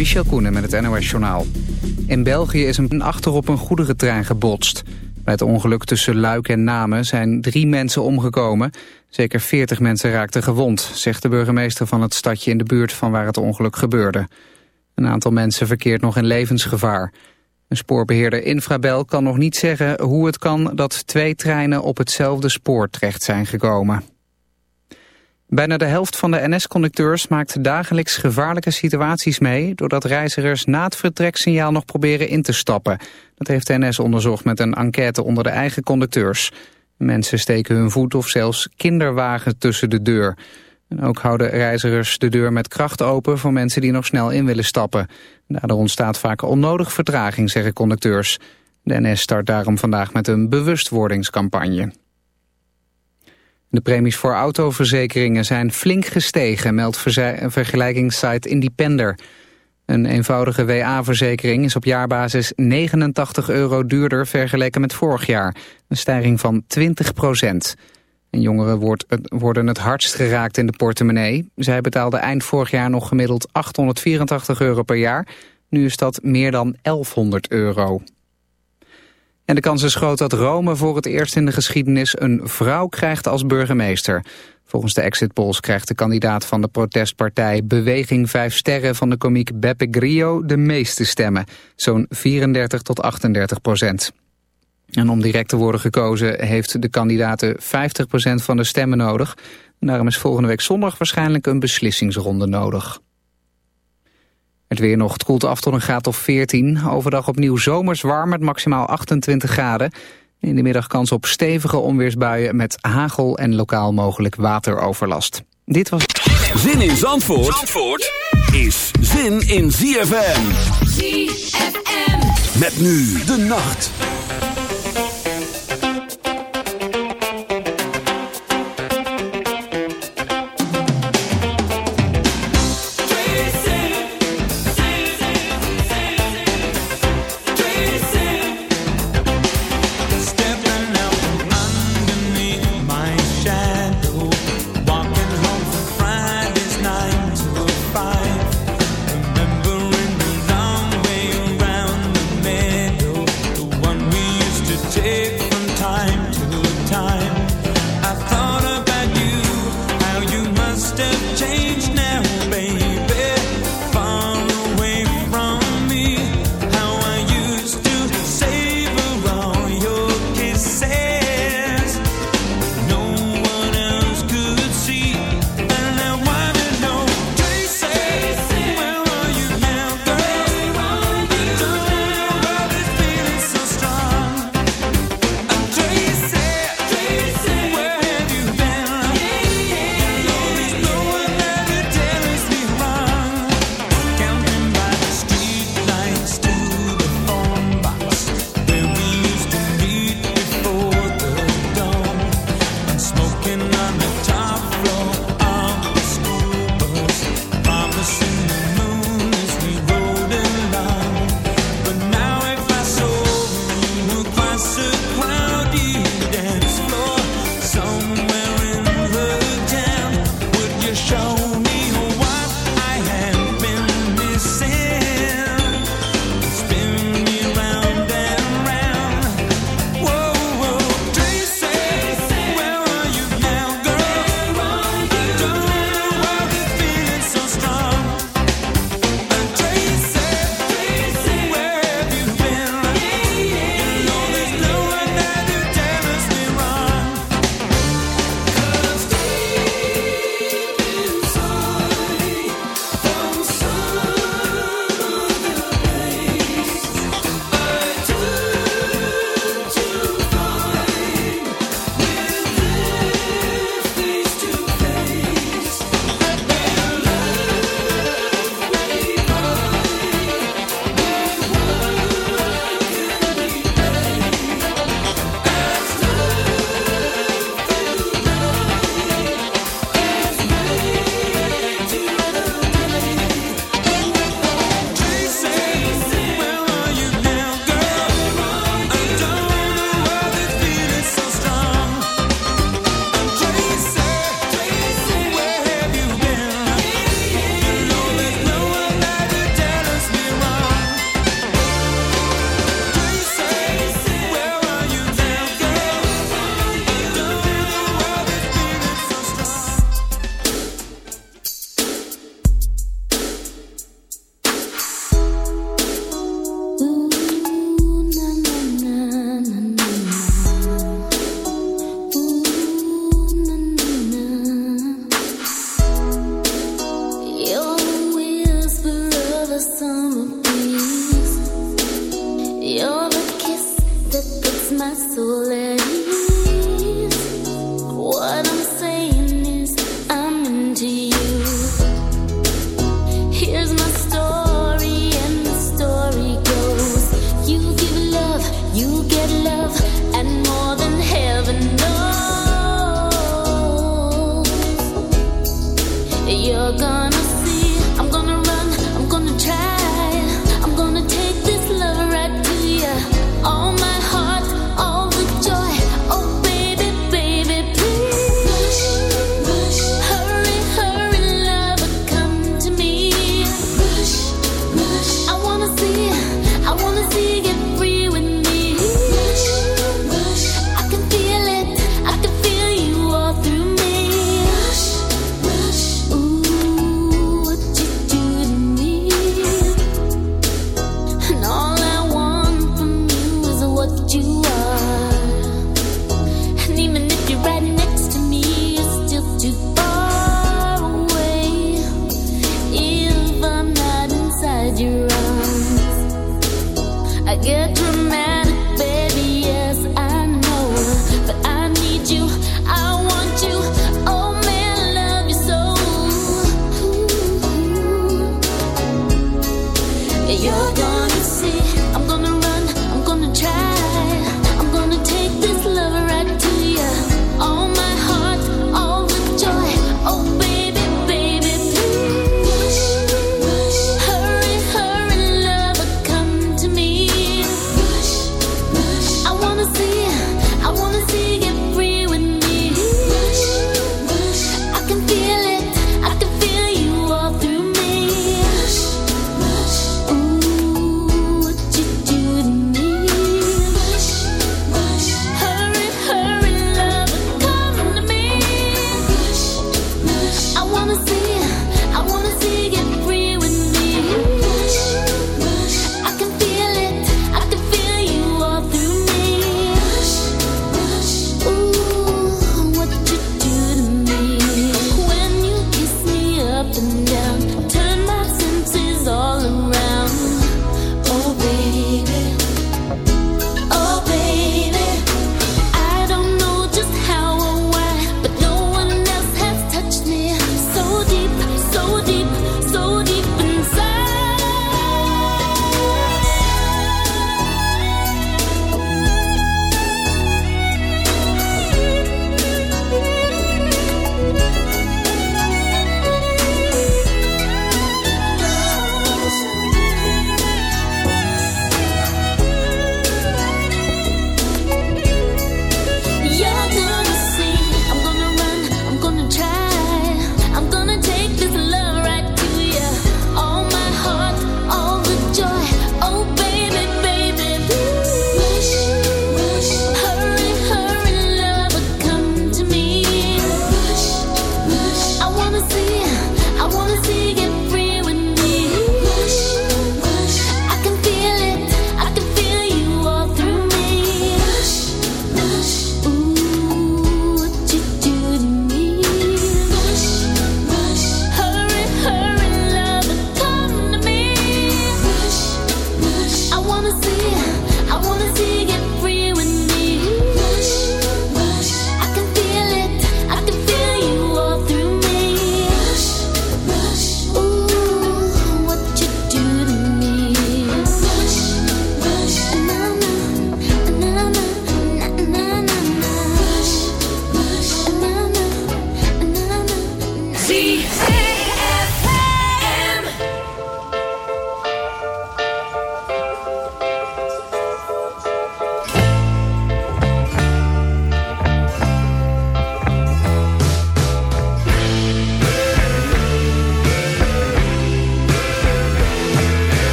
Michel Koenen met het NOS-journaal. In België is een achterop een goederentrein gebotst. Bij het ongeluk tussen Luik en Namen zijn drie mensen omgekomen. Zeker veertig mensen raakten gewond, zegt de burgemeester van het stadje in de buurt van waar het ongeluk gebeurde. Een aantal mensen verkeert nog in levensgevaar. Een spoorbeheerder Infrabel kan nog niet zeggen hoe het kan dat twee treinen op hetzelfde spoor terecht zijn gekomen. Bijna de helft van de NS-conducteurs maakt dagelijks gevaarlijke situaties mee... doordat reizigers na het vertreksignaal nog proberen in te stappen. Dat heeft de NS onderzocht met een enquête onder de eigen conducteurs. Mensen steken hun voet of zelfs kinderwagen tussen de deur. En ook houden reizigers de deur met kracht open voor mensen die nog snel in willen stappen. Daardoor ontstaat vaak onnodig vertraging, zeggen conducteurs. De NS start daarom vandaag met een bewustwordingscampagne. De premies voor autoverzekeringen zijn flink gestegen, meldt vergelijkingssite Independer. Een eenvoudige WA-verzekering is op jaarbasis 89 euro duurder vergeleken met vorig jaar. Een stijging van 20 procent. En jongeren worden het hardst geraakt in de portemonnee. Zij betaalden eind vorig jaar nog gemiddeld 884 euro per jaar. Nu is dat meer dan 1100 euro. En de kans is groot dat Rome voor het eerst in de geschiedenis een vrouw krijgt als burgemeester. Volgens de exit polls krijgt de kandidaat van de protestpartij Beweging 5 Sterren van de komiek Beppe Grillo de meeste stemmen. Zo'n 34 tot 38 procent. En om direct te worden gekozen heeft de kandidaten 50 procent van de stemmen nodig. daarom is volgende week zondag waarschijnlijk een beslissingsronde nodig. Het weer nog, het koelt af tot een graad of 14. Overdag opnieuw zomers warm met maximaal 28 graden. In de middag kans op stevige onweersbuien met hagel en lokaal mogelijk wateroverlast. Dit was... Zin in Zandvoort, Zandvoort is zin in ZFM. ZFM. Met nu de nacht.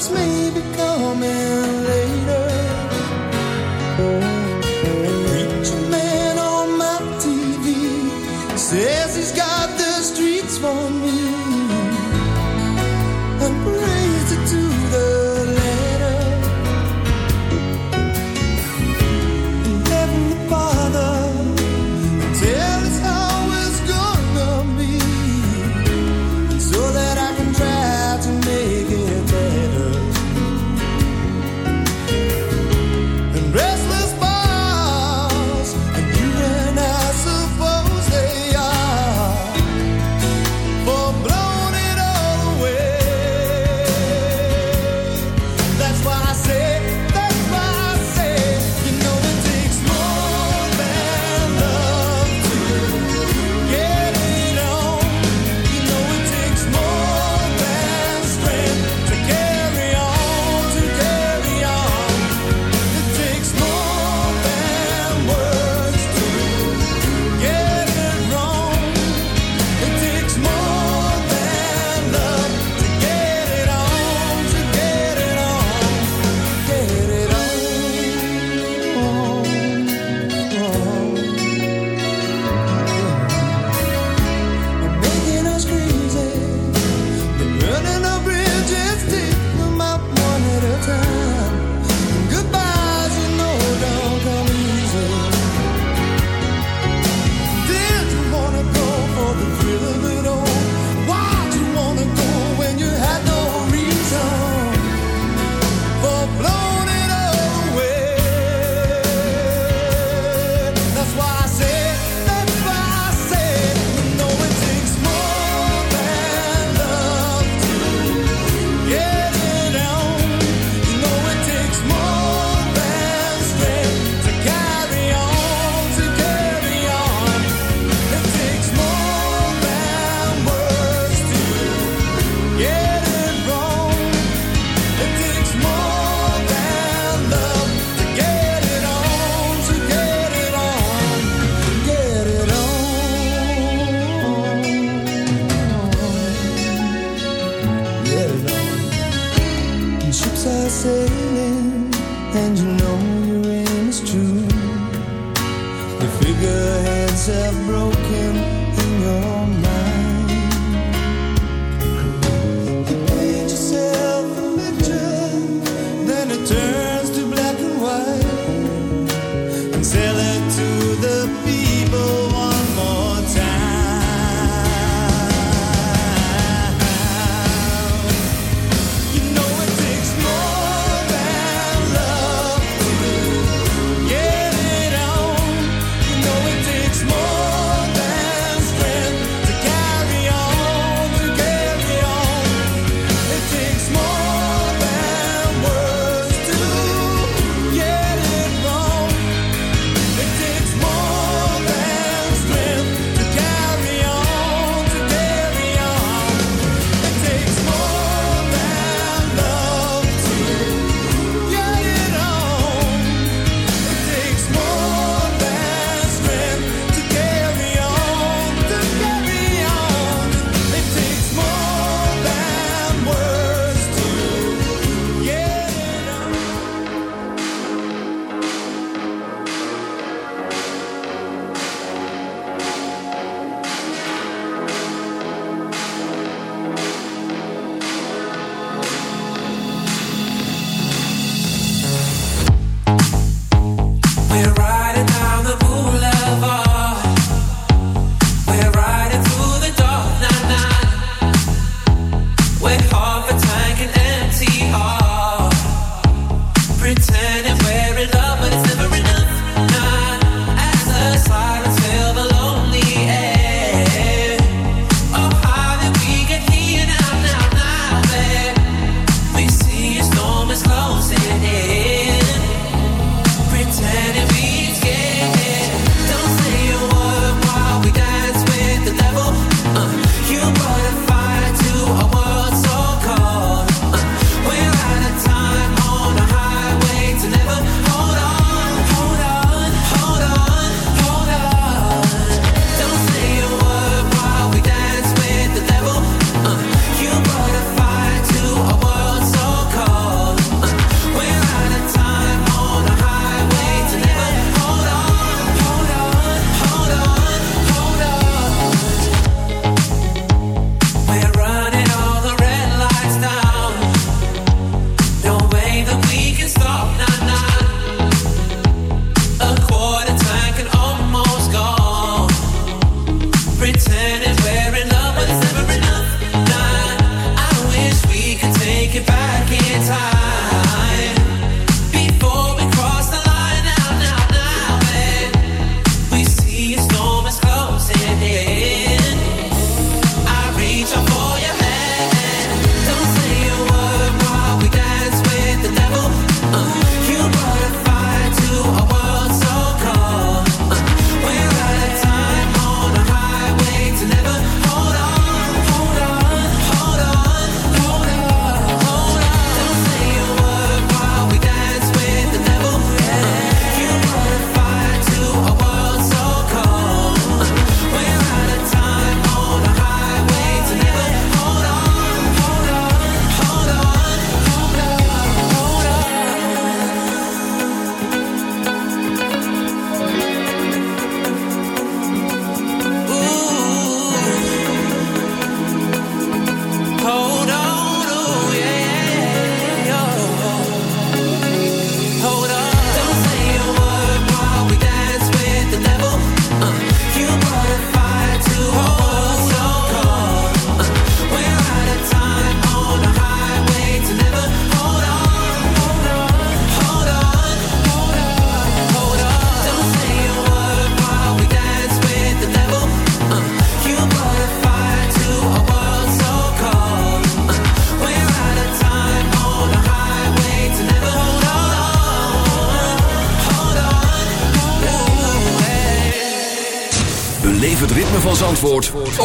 It's me becoming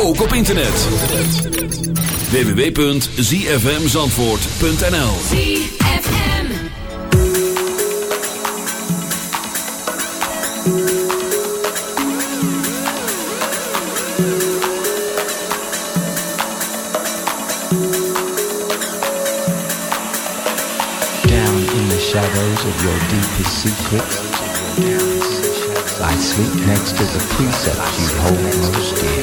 ook op internet. www.zfmzandvoort.nl Down in the shadows of your deepest secrets I sleep next to the precepts you hold most dear.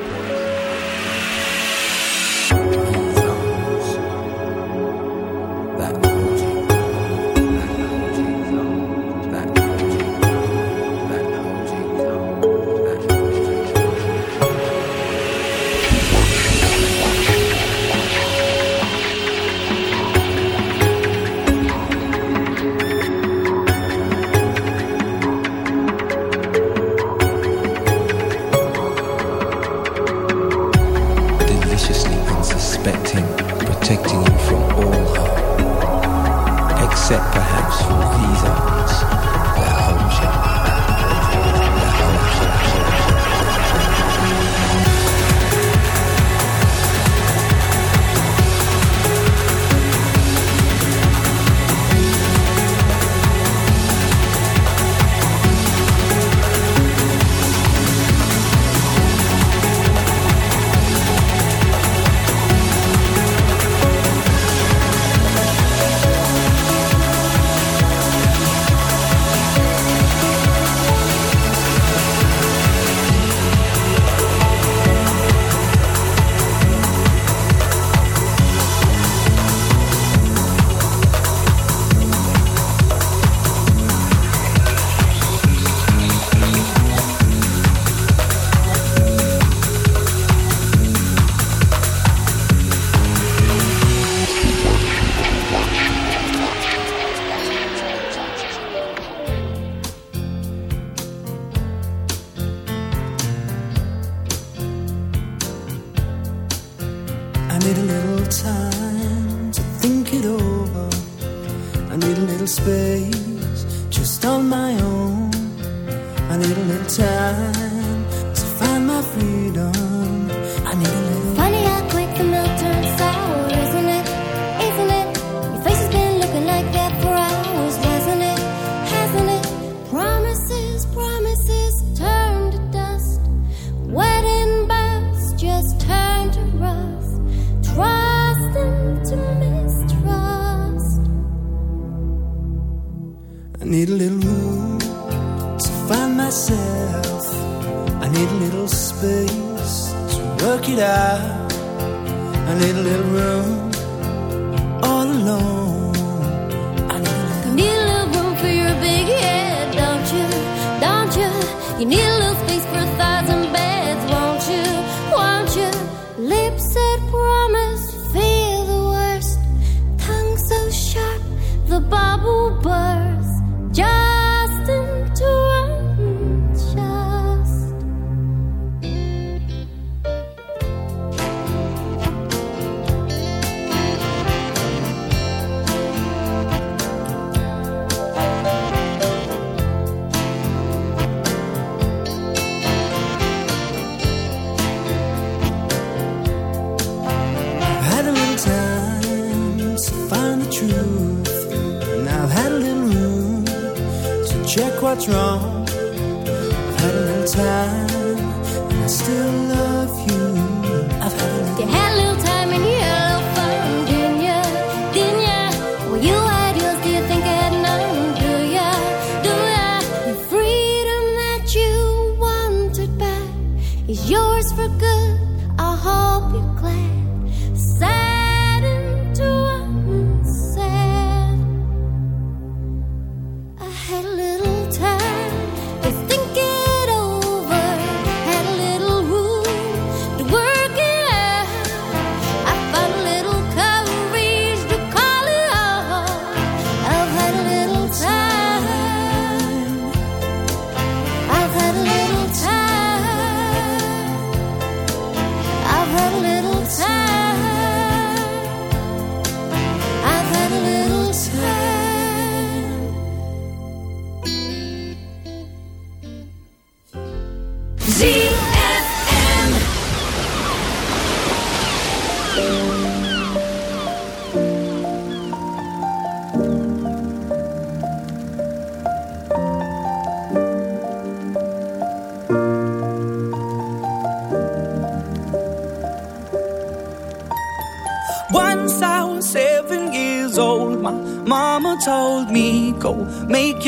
little room.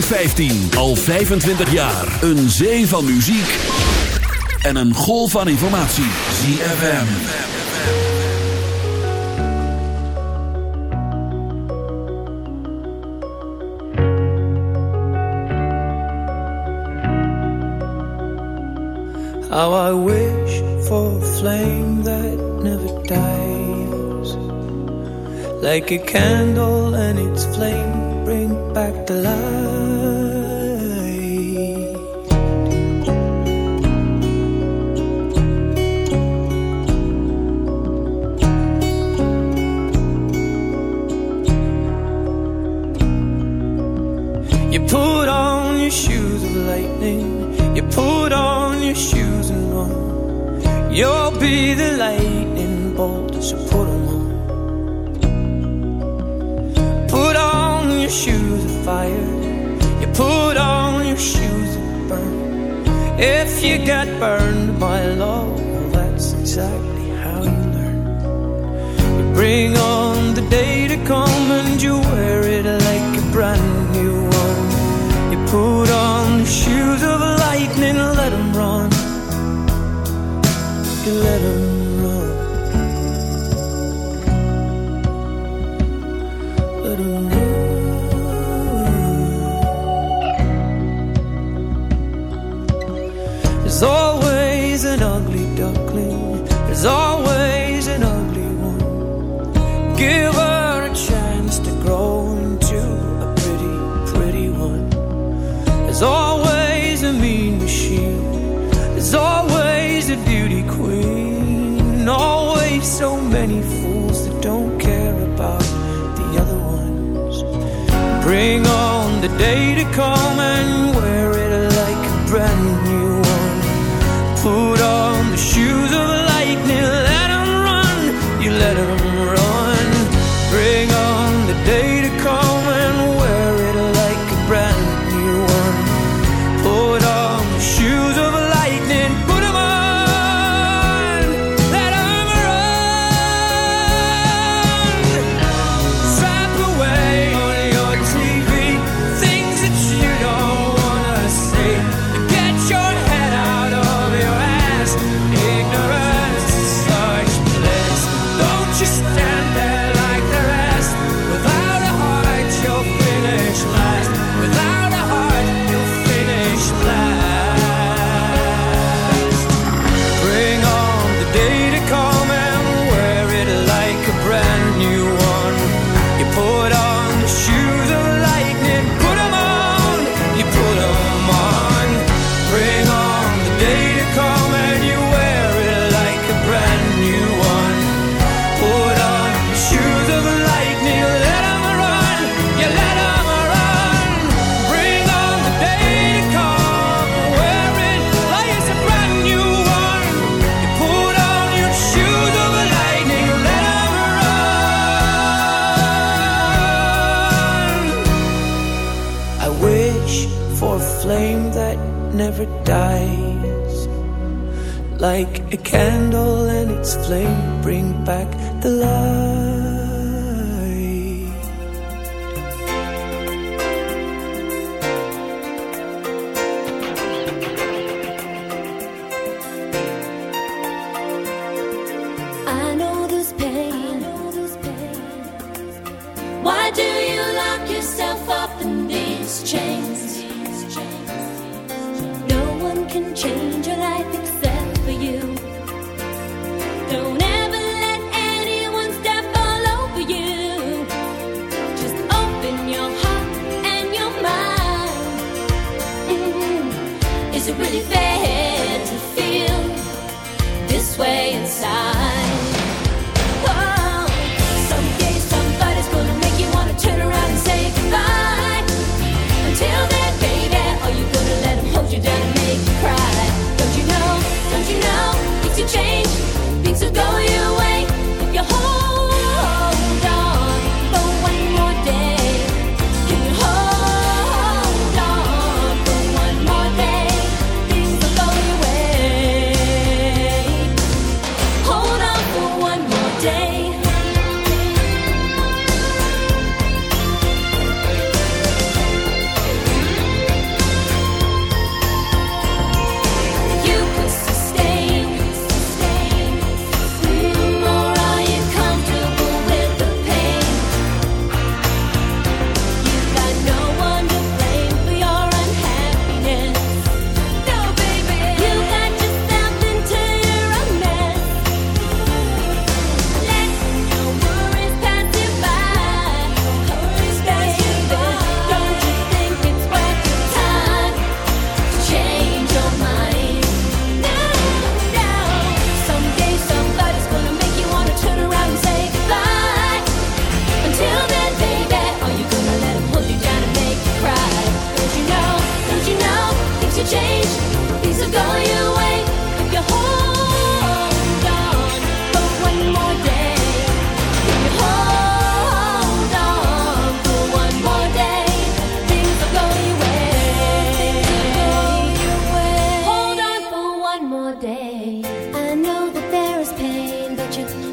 2015. Al 25 jaar. Een zee van muziek. En een golf van informatie. ZFM. How I wish for a flame that never dies. Like a candle and its flame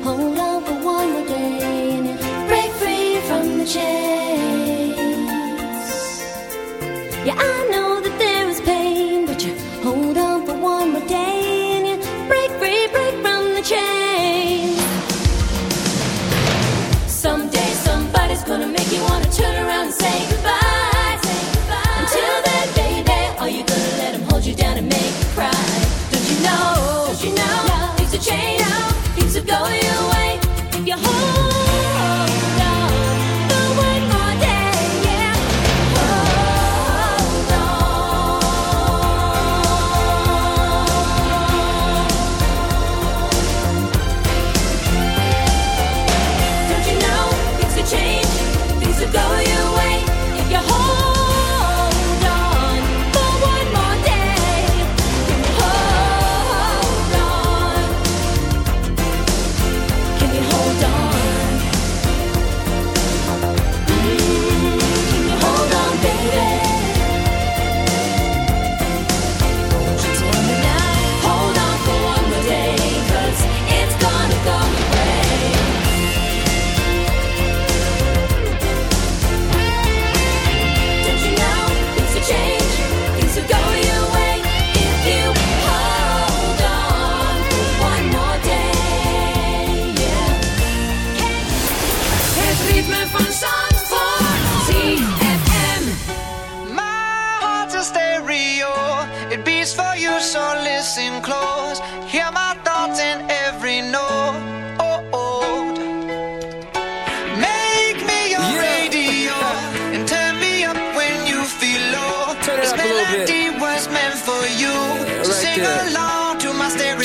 but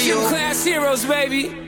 Gym class heroes, baby.